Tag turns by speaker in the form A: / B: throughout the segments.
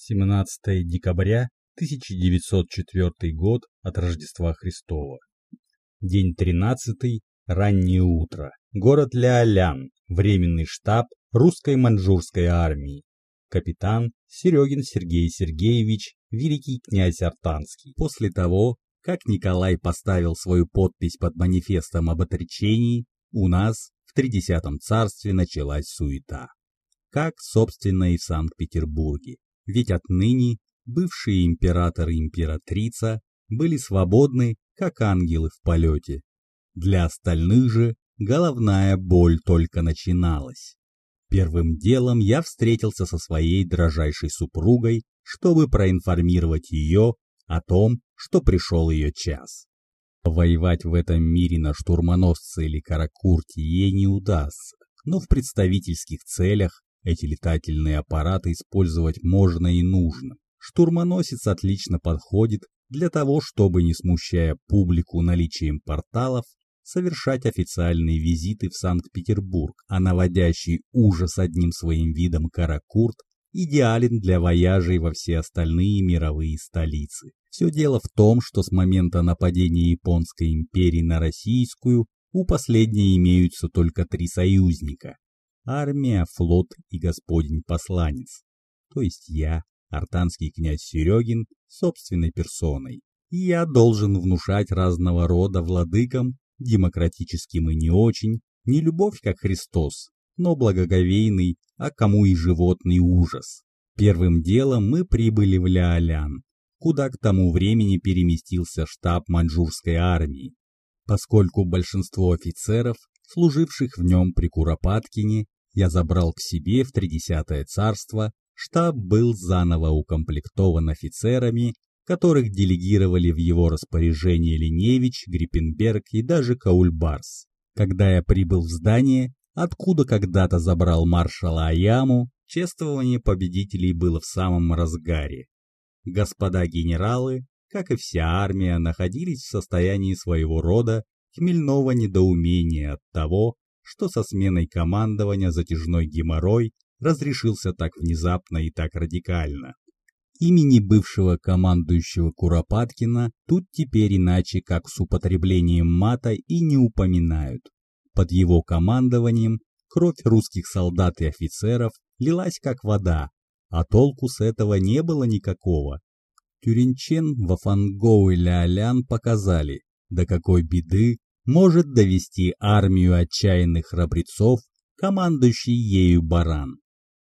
A: 17 декабря 1904 год от Рождества Христова. День 13, раннее утро. Город Ляолян, временный штаб русской маньчжурской армии. Капитан Серегин Сергей Сергеевич, великий князь Артанский. После того, как Николай поставил свою подпись под манифестом об отречении, у нас в Тридесятом царстве началась суета. Как, собственно, и в Санкт-Петербурге ведь отныне бывшие император и императрица были свободны, как ангелы в полете. Для остальных же головная боль только начиналась. Первым делом я встретился со своей дрожайшей супругой, чтобы проинформировать ее о том, что пришел ее час. Воевать в этом мире на штурмоносце или каракурте ей не удастся, но в представительских целях эти летательные аппараты использовать можно и нужно. Штурмоносец отлично подходит для того, чтобы, не смущая публику наличием порталов, совершать официальные визиты в Санкт-Петербург, а наводящий ужас одним своим видом Каракурт идеален для вояжей во все остальные мировые столицы. Все дело в том, что с момента нападения Японской империи на Российскую у последней имеются только три союзника армия, флот и господень посланец, то есть я, артанский князь Серегин, собственной персоной. И я должен внушать разного рода владыкам, демократическим и не очень, не любовь как Христос, но благоговейный, а кому и животный ужас. Первым делом мы прибыли в Ляолян, куда к тому времени переместился штаб маньчжурской армии, поскольку большинство офицеров, служивших в нем при Куропаткине, я забрал к себе в Тридесятое царство, штаб был заново укомплектован офицерами, которых делегировали в его распоряжение Леневич, Гриппенберг и даже Каульбарс. Когда я прибыл в здание, откуда когда-то забрал маршала Аяму, чествование победителей было в самом разгаре. Господа генералы, как и вся армия, находились в состоянии своего рода хмельного недоумения от того, что со сменой командования затяжной геморрой разрешился так внезапно и так радикально. Имени бывшего командующего Куропаткина тут теперь иначе как с употреблением мата и не упоминают. Под его командованием кровь русских солдат и офицеров лилась как вода, а толку с этого не было никакого. Тюринчен, Вафангоу и Ляолян показали, до какой беды может довести армию отчаянных храбрецов, командующий ею баран.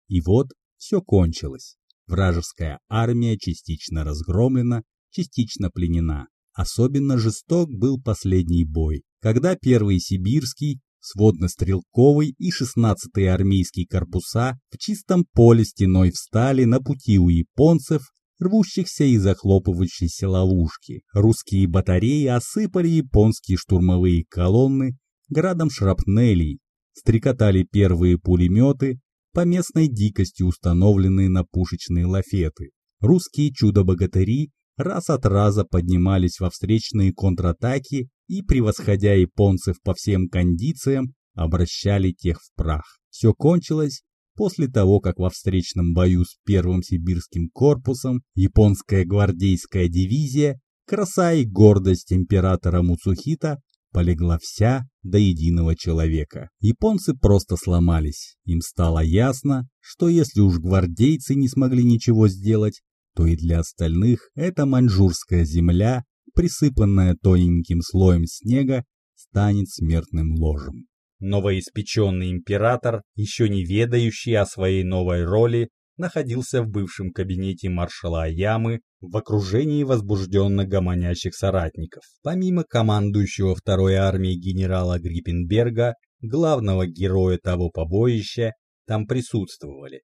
A: И вот все кончилось. Вражеская армия частично разгромлена, частично пленена. Особенно жесток был последний бой, когда первый сибирский, сводно-стрелковый и 16-й армейский корпуса в чистом поле стеной встали на пути у японцев рвущихся и захлопывающейся ловушки. Русские батареи осыпали японские штурмовые колонны градом шрапнелей, стрекотали первые пулеметы, по местной дикости установленные на пушечные лафеты. Русские чудо-богатыри раз от раза поднимались во встречные контратаки и, превосходя японцев по всем кондициям, обращали тех в прах. Все кончилось после того, как во встречном бою с первым сибирским корпусом японская гвардейская дивизия, краса и гордость императора Муцухита, полегла вся до единого человека. Японцы просто сломались. Им стало ясно, что если уж гвардейцы не смогли ничего сделать, то и для остальных эта маньчжурская земля, присыпанная тоненьким слоем снега, станет смертным ложем. Новоиспеченный император, еще не ведающий о своей новой роли, находился в бывшем кабинете маршала Аямы в окружении возбужденно гомонящих соратников. Помимо командующего второй армией генерала Гриппенберга, главного героя того побоища, там присутствовали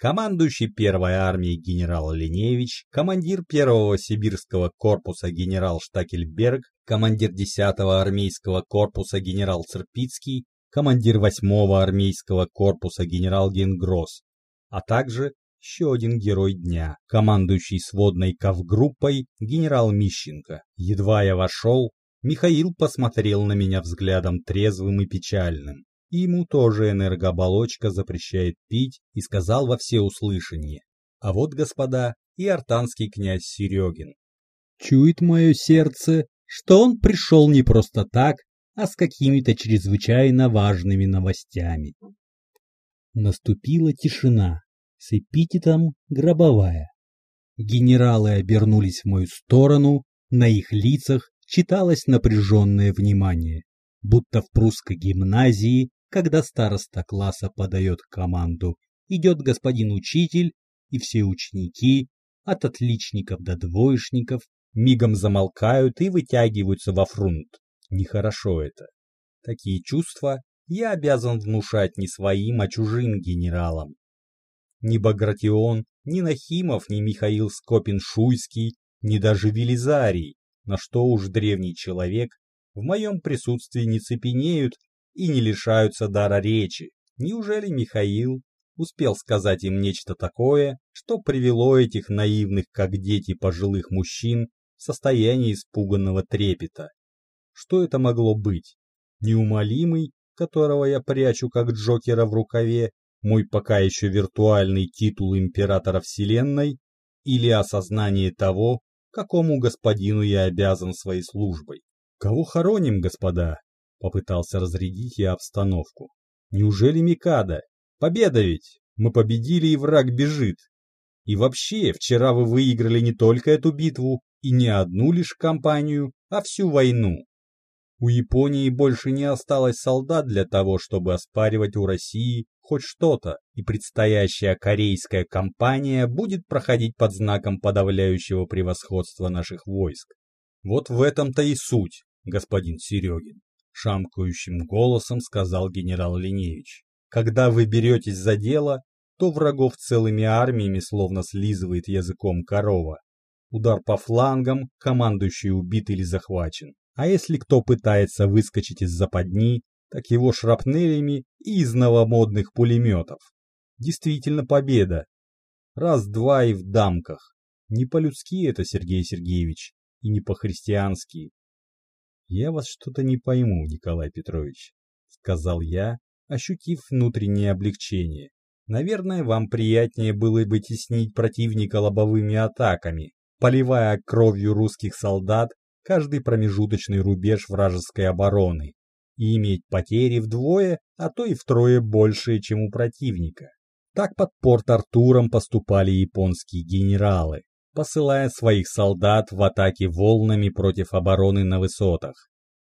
A: командующий первой армией генерал Леневич, командир первого сибирского корпуса генерал Штакельберг, командир 10-го армейского корпуса генерал Церпицкий, командир 8-го армейского корпуса генерал Генгросс, а также еще один герой дня, командующий сводной кавгруппой генерал Мищенко. Едва я вошел, Михаил посмотрел на меня взглядом трезвым и печальным. Ему тоже энергооболочка запрещает пить и сказал во всеуслышание. А вот, господа, и артанский князь Серегин. Чует мое сердце, что он пришел не просто так, а с какими-то чрезвычайно важными новостями. Наступила тишина с эпитетом «гробовая». Генералы обернулись в мою сторону, на их лицах читалось напряженное внимание, будто в прусской гимназии, когда староста класса подает команду «Идет господин учитель», и все ученики, от отличников до двоечников, мигом замолкают и вытягиваются во фрунт. Нехорошо это. Такие чувства я обязан внушать не своим, а чужим генералам. Ни Багратион, ни Нахимов, ни Михаил Скопин-Шуйский, ни даже Велизарий, на что уж древний человек, в моем присутствии не цепенеют и не лишаются дара речи. Неужели Михаил успел сказать им нечто такое, что привело этих наивных, как дети пожилых мужчин, в состояние испуганного трепета? Что это могло быть? Неумолимый, которого я прячу как Джокера в рукаве, мой пока еще виртуальный титул императора Вселенной или осознание того, какому господину я обязан своей службой. Кого хороним, господа? Попытался разрядить я обстановку. Неужели Микада? Победа ведь! Мы победили, и враг бежит. И вообще, вчера вы выиграли не только эту битву, и не одну лишь кампанию, а всю войну. У Японии больше не осталось солдат для того, чтобы оспаривать у России хоть что-то, и предстоящая корейская кампания будет проходить под знаком подавляющего превосходства наших войск. Вот в этом-то и суть, господин Серегин, шамкающим голосом сказал генерал Линевич. Когда вы беретесь за дело, то врагов целыми армиями словно слизывает языком корова. Удар по флангам, командующий убит или захвачен. А если кто пытается выскочить из западни, так его шрапнелями и из новомодных пулеметов. Действительно победа. Раз-два и в дамках. Не по-людски это, Сергей Сергеевич, и не по-христиански. Я вас что-то не пойму, Николай Петрович, сказал я, ощутив внутреннее облегчение. Наверное, вам приятнее было бы теснить противника лобовыми атаками, поливая кровью русских солдат каждый промежуточный рубеж вражеской обороны и иметь потери вдвое, а то и втрое большие, чем у противника. Так под Порт-Артуром поступали японские генералы, посылая своих солдат в атаки волнами против обороны на высотах.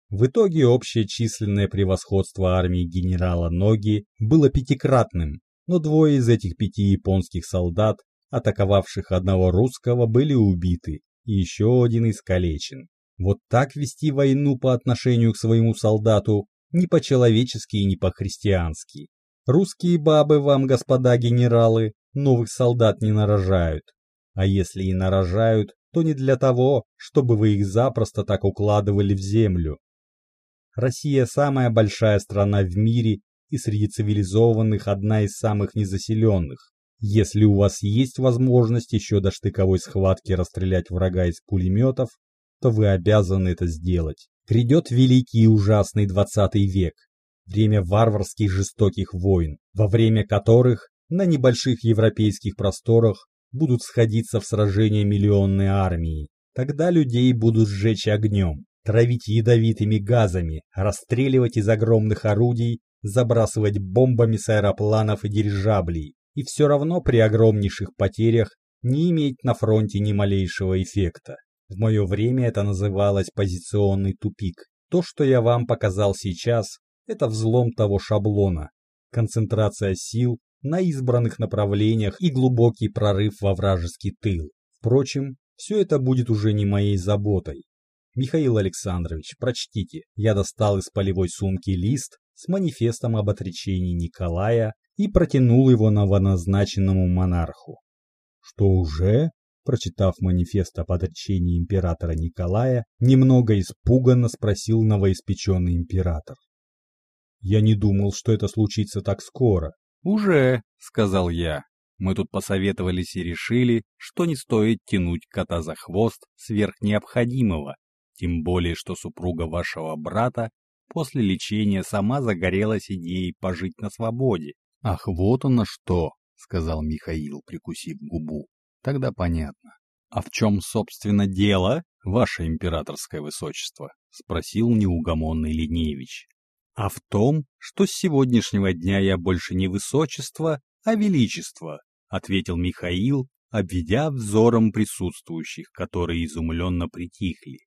A: В итоге общее численное превосходство армии генерала Ноги было пятикратным, но двое из этих пяти японских солдат, атаковавших одного русского, были убиты, и еще один искалечен. Вот так вести войну по отношению к своему солдату не по-человечески и не по-христиански. Русские бабы вам, господа генералы, новых солдат не нарожают. А если и нарожают, то не для того, чтобы вы их запросто так укладывали в землю. Россия самая большая страна в мире и среди цивилизованных одна из самых незаселенных. Если у вас есть возможность еще до штыковой схватки расстрелять врага из пулеметов, то вы обязаны это сделать. Грядет великий и ужасный двадцатый век, время варварских жестоких войн, во время которых на небольших европейских просторах будут сходиться в сражения миллионные армии. Тогда людей будут сжечь огнем, травить ядовитыми газами, расстреливать из огромных орудий, забрасывать бомбами с аэропланов и дирижаблей, и все равно при огромнейших потерях не иметь на фронте ни малейшего эффекта. В мое время это называлось позиционный тупик. То, что я вам показал сейчас, это взлом того шаблона, концентрация сил на избранных направлениях и глубокий прорыв во вражеский тыл. Впрочем, все это будет уже не моей заботой. Михаил Александрович, прочтите. Я достал из полевой сумки лист с манифестом об отречении Николая и протянул его новоназначенному монарху. Что уже? Прочитав манифест об отречении императора Николая, немного испуганно спросил новоиспеченный император. Я не думал, что это случится так скоро.
B: Уже, сказал я. Мы тут посоветовались и решили, что не стоит тянуть кота за хвост сверх необходимого, тем более, что супруга вашего брата после лечения сама загорелась идеей пожить на свободе.
A: Ах, вот оно что,
B: сказал Михаил, прикусив губу. Тогда понятно. А в чем, собственно, дело, ваше императорское высочество? Спросил неугомонный Линевич. А в том, что с сегодняшнего дня я больше не высочество, а величество, ответил Михаил, обведя взором присутствующих, которые изумленно притихли.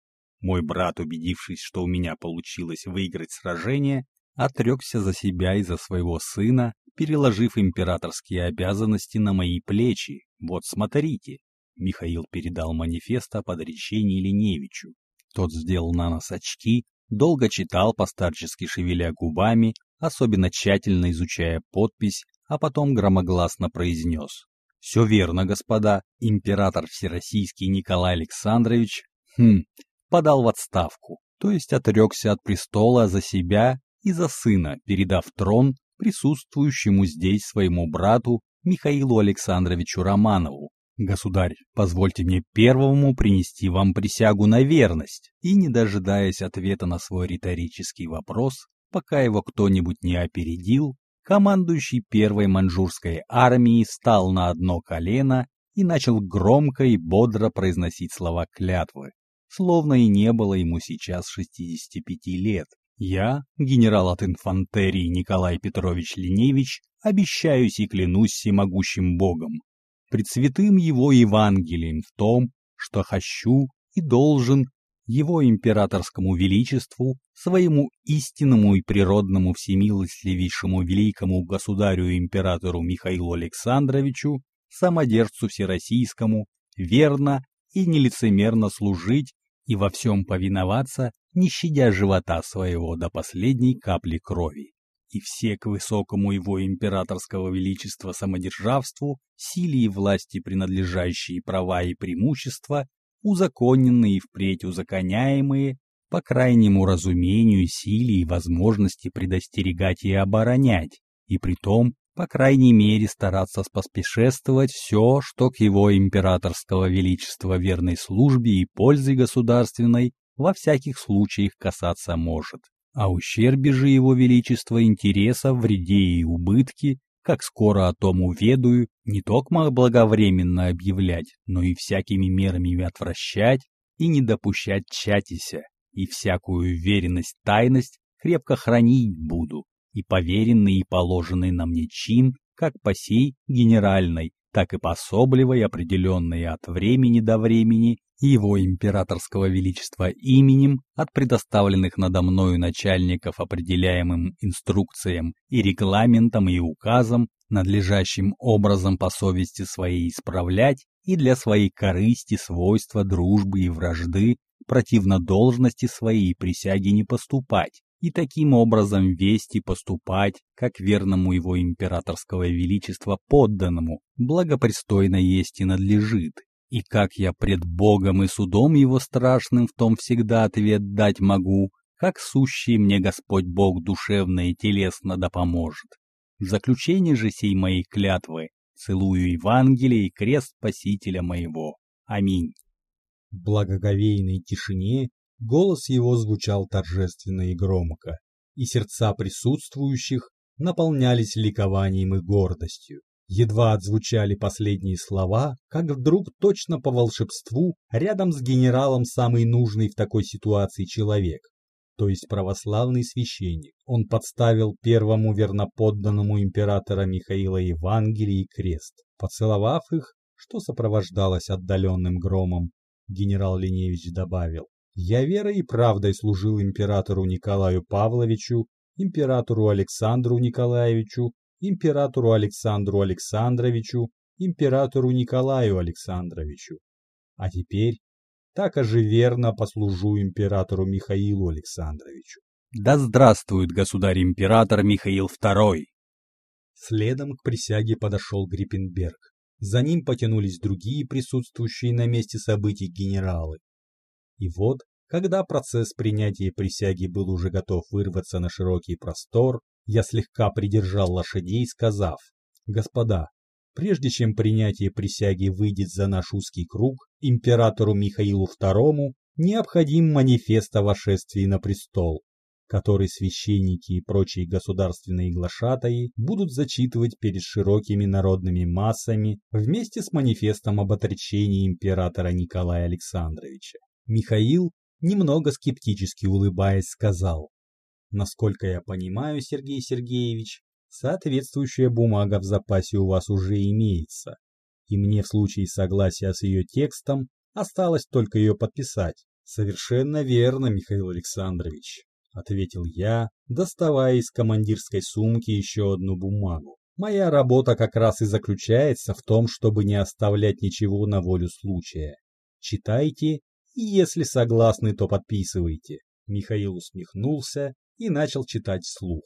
B: Мой брат, убедившись, что у меня получилось выиграть сражение, отрекся за себя и за своего сына, переложив императорские обязанности на мои плечи. Вот смотрите. Михаил передал манифест о подречении Леневичу. Тот сделал на нас очки, долго читал, постарчески шевеля губами, особенно тщательно изучая подпись, а потом громогласно произнес. «Все верно, господа, император Всероссийский Николай Александрович, хм, подал в отставку, то есть отрекся от престола за себя и за сына, передав трон присутствующему здесь своему брату Михаилу Александровичу Романову. Государь, позвольте мне первому принести вам присягу на верность, и, не дожидаясь ответа на свой риторический вопрос, пока его кто-нибудь не опередил, командующий первой маньчжурской армией встал на одно колено и начал громко и бодро произносить слова клятвы, словно и не было ему сейчас 65 лет. Я, генерал от инфантерии Николай Петрович Леневич, обещаюсь и клянусь всемогущим Богом, пред святым его Евангелием в том, что хочу и должен его императорскому величеству, своему истинному и природному всемилостливейшему великому государю-императору Михаилу Александровичу, самодержцу всероссийскому, верно и нелицемерно служить и во всем повиноваться, не щадя живота своего до последней капли крови. И все к высокому его императорского величества самодержавству, силе и власти принадлежащие права и преимущества, узаконенные и впредь узаконяемые, по крайнему разумению, силе и возможности предостерегать и оборонять, и притом по крайней мере стараться споспешествовать все, что к его императорского величества верной службе и пользе государственной во всяких случаях касаться может. А ущербе же его величества интереса, вреде и убытки, как скоро о том уведаю, не только благовременно объявлять, но и всякими мерами отвращать и не допущать чатися, и всякую уверенность, тайность крепко хранить буду, и поверенный и положенный на мне чин, как по сей генеральной, так и по особливой, определенной от времени до времени его императорского величества именем от предоставленных надо мною начальников определяемым инструкциям и регламентам и указам, надлежащим образом по совести своей исправлять и для своей корысти свойства дружбы и вражды противно должности своей присяги не поступать, и таким образом вести поступать, как верному его императорского величества подданному, благопристойно есть и надлежит, и как я пред Богом и судом его страшным в том всегда ответ дать могу, как сущий мне Господь Бог душевно и телесно да поможет. В заключение же сей моей клятвы целую Евангелие и крест Спасителя моего. Аминь.
A: В благоговейной тишине Голос его звучал торжественно и громко, и сердца присутствующих наполнялись ликованием и гордостью. Едва отзвучали последние слова, как вдруг точно по волшебству рядом с генералом самый нужный в такой ситуации человек, то есть православный священник. Он подставил первому верноподданному императора Михаила Евангелие и крест. Поцеловав их, что сопровождалось отдаленным громом, генерал Леневич добавил, я верой и правдой служил императору Николаю Павловичу, императору Александру Николаевичу, императору Александру Александровичу, императору Николаю Александровичу. А теперь так же верно послужу императору Михаилу Александровичу.
B: Да здравствует государь-император Михаил II!
A: Следом к присяге подошел Гриппенберг. За ним потянулись другие присутствующие на месте событий генералы. И вот, когда процесс принятия присяги был уже готов вырваться на широкий простор, я слегка придержал лошадей, сказав, «Господа, прежде чем принятие присяги выйдет за наш узкий круг, императору Михаилу II необходим манифест о вошествии на престол, который священники и прочие государственные глашатаи будут зачитывать перед широкими народными массами вместе с манифестом об отречении императора Николая Александровича. Михаил, немного скептически улыбаясь, сказал, «Насколько я понимаю, Сергей Сергеевич, соответствующая бумага в запасе у вас уже имеется, и мне в случае согласия с ее текстом осталось только ее подписать. Совершенно верно, Михаил Александрович, ответил я, доставая из командирской сумки еще одну бумагу. Моя работа как раз и заключается в том, чтобы не оставлять ничего на волю случая. Читайте, если согласны, то подписывайте. Михаил усмехнулся и начал читать вслух.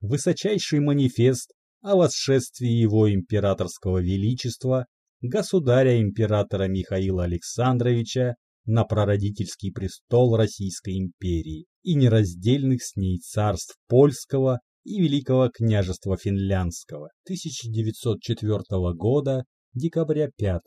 A: Высочайший манифест о восшествии его императорского величества, государя-императора Михаила Александровича на прародительский престол Российской империи и нераздельных с ней царств польского и Великого княжества финляндского 1904 года, декабря 5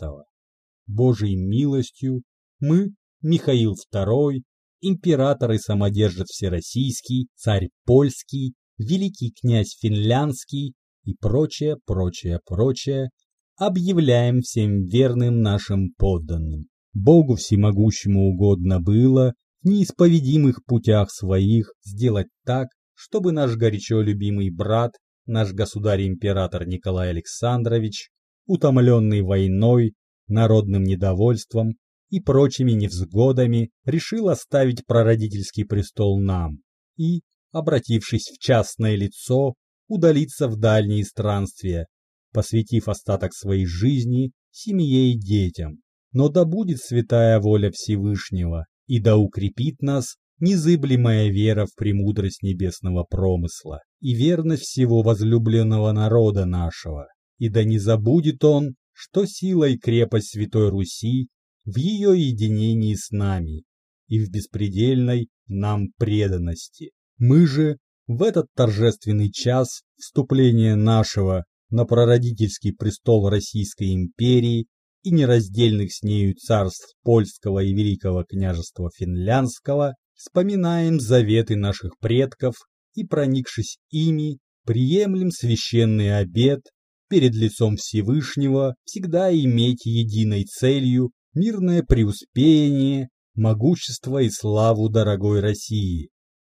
A: Божьей милостью мы, Михаил II, император и самодержец всероссийский, царь польский, великий князь финляндский и прочее, прочее, прочее, объявляем всем верным нашим подданным. Богу всемогущему угодно было в неисповедимых путях своих сделать так, чтобы наш горячо любимый брат, наш государь-император Николай Александрович, утомленный войной, народным недовольством и прочими невзгодами, решил оставить прародительский престол нам и, обратившись в частное лицо, удалиться в дальние странствия, посвятив остаток своей жизни семье и детям. Но да будет святая воля Всевышнего, и да укрепит нас незыблемая вера в премудрость небесного промысла и верность всего возлюбленного народа нашего, и да не забудет он, что сила и крепость Святой Руси в ее единении с нами и в беспредельной нам преданности. Мы же в этот торжественный час вступления нашего на прародительский престол Российской империи и нераздельных с нею царств Польского и Великого княжества Финляндского вспоминаем заветы наших предков и, проникшись ими, приемлем священный обет перед лицом Всевышнего всегда иметь единой целью мирное преуспеяние, могущество и славу дорогой России,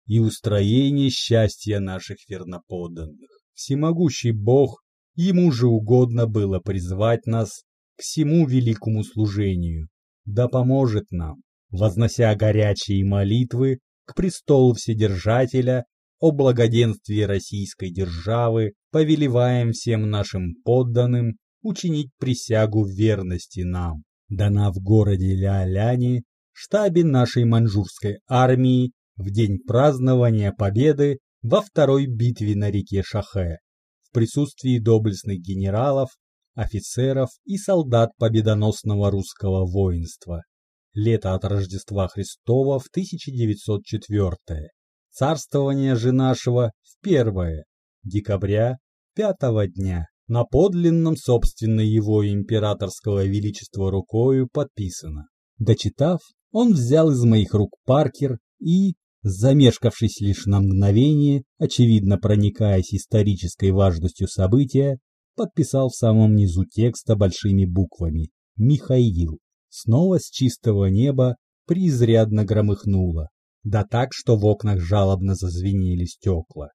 A: и устроение счастья наших верноподданных. Всемогущий Бог, ему же угодно было призвать нас к всему великому служению. Да поможет нам, вознося горячие молитвы к престолу Вседержателя о благоденствии российской державы, повелеваем всем нашим подданным учинить присягу верности нам. Дана в городе Ля-Ляне, штабе нашей маньчжурской армии в день празднования победы во второй битве на реке Шахе в присутствии доблестных генералов, офицеров и солдат победоносного русского воинства. Лето от Рождества Христова в 1904. Царствование же нашего в первое декабря пятого дня. На подлинном собственной его императорского величества рукою подписано. Дочитав, он взял из моих рук Паркер и, замешкавшись лишь на мгновение, очевидно проникаясь исторической важностью события, подписал в самом низу текста большими буквами «Михаил». Снова с чистого неба преизрядно громыхнуло, да так, что в окнах жалобно зазвенели стекла.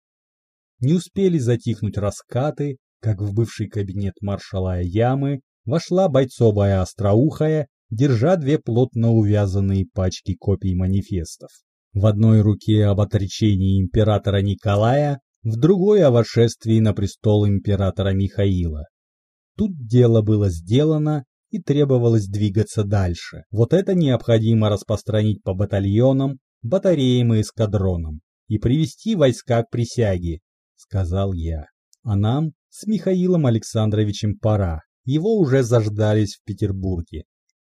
A: Не успели затихнуть раскаты, как в бывший кабинет маршала Ямы вошла бойцовая остроухая держа две плотно увязанные пачки копий манифестов. В одной руке об отречении императора Николая, в другой о восшествии на престол императора Михаила. Тут дело было сделано и требовалось двигаться дальше. Вот это необходимо распространить по батальонам, батареям и эскадронам и привести войска к присяге, сказал я. А нам с Михаилом Александровичем пора. Его уже заждались в Петербурге.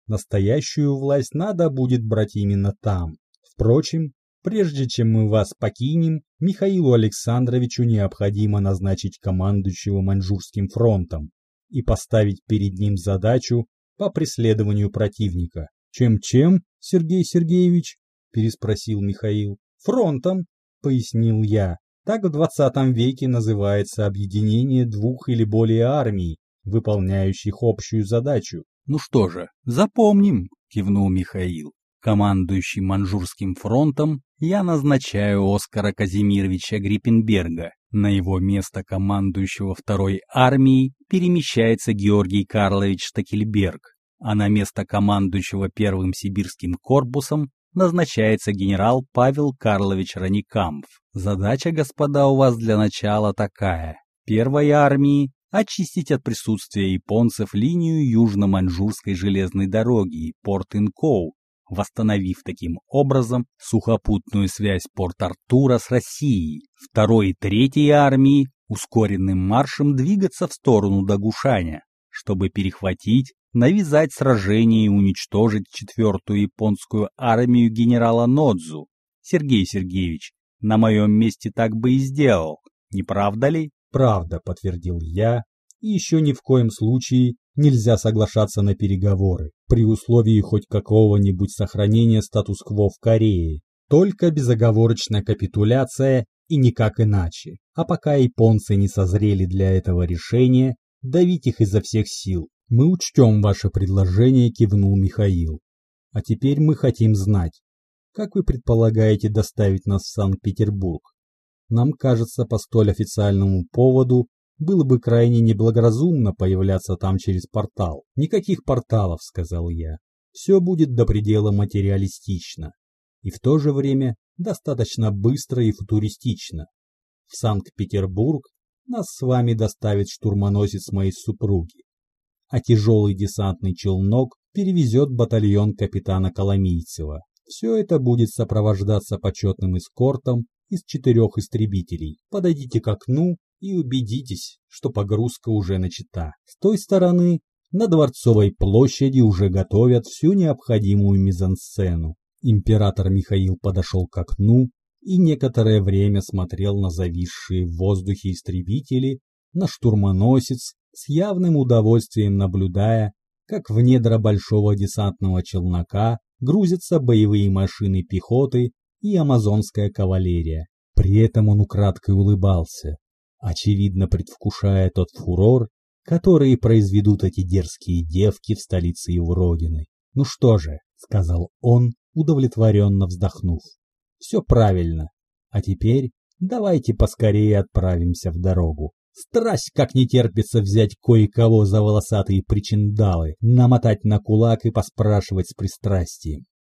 A: Настоящую власть надо будет брать именно там. Впрочем, прежде чем мы вас покинем, Михаилу Александровичу необходимо назначить командующего Маньчжурским фронтом и поставить перед ним задачу по преследованию противника. Чем-чем, Сергей Сергеевич? переспросил Михаил. Фронтом, пояснил я. Так в 20 веке называется объединение двух или более армий, выполняющих общую задачу.
B: «Ну что же, запомним», — кивнул Михаил. «Командующий Манжурским фронтом я назначаю Оскара Казимировича Гриппенберга. На его место командующего второй армией перемещается Георгий Карлович Штакельберг, а на место командующего первым сибирским корпусом назначается генерал Павел Карлович Раникамф. Задача, господа, у вас для начала такая. Первой армии очистить от присутствия японцев линию южно-маньчжурской железной дороги Порт-Инкоу, восстановив таким образом сухопутную связь Порт-Артура с Россией. Второй и третьей армии ускоренным маршем двигаться в сторону Дагушаня, чтобы перехватить, навязать сражение и уничтожить четвертую японскую армию генерала Нодзу. Сергей Сергеевич, на моем месте так бы и сделал, не правда ли?
A: Правда, подтвердил я, и еще ни в коем случае нельзя соглашаться на переговоры при условии хоть какого-нибудь сохранения статус-кво в Корее. Только безоговорочная капитуляция и никак иначе. А пока японцы не созрели для этого решения, давить их изо всех сил. Мы учтем ваше предложение, кивнул Михаил. А теперь мы хотим знать, как вы предполагаете доставить нас в Санкт-Петербург? Нам кажется, по столь официальному поводу было бы крайне неблагоразумно появляться там через портал. Никаких порталов, сказал я. Все будет до предела материалистично и в то же время достаточно быстро и футуристично. В Санкт-Петербург нас с вами доставит штурмоносец моей супруги, а тяжелый десантный челнок перевезет батальон капитана Коломийцева. Все это будет сопровождаться почетным эскортом из четырех истребителей. Подойдите к окну и убедитесь, что погрузка уже начата. С той стороны на Дворцовой площади уже готовят всю необходимую мизансцену. Император Михаил подошел к окну и некоторое время смотрел на зависшие в воздухе истребители, на штурмоносец, с явным удовольствием наблюдая, как в недра большого десантного челнока грузятся боевые машины пехоты и амазонская кавалерия. При этом он украдкой улыбался, очевидно предвкушая тот фурор, который произведут эти дерзкие девки в столице его родины. «Ну что же», — сказал он, удовлетворенно вздохнув, — «все правильно. А теперь давайте поскорее отправимся в дорогу. Страсть как не терпится взять кое-кого за волосатые причиндалы, намотать на кулак и поспрашивать с пристрастием.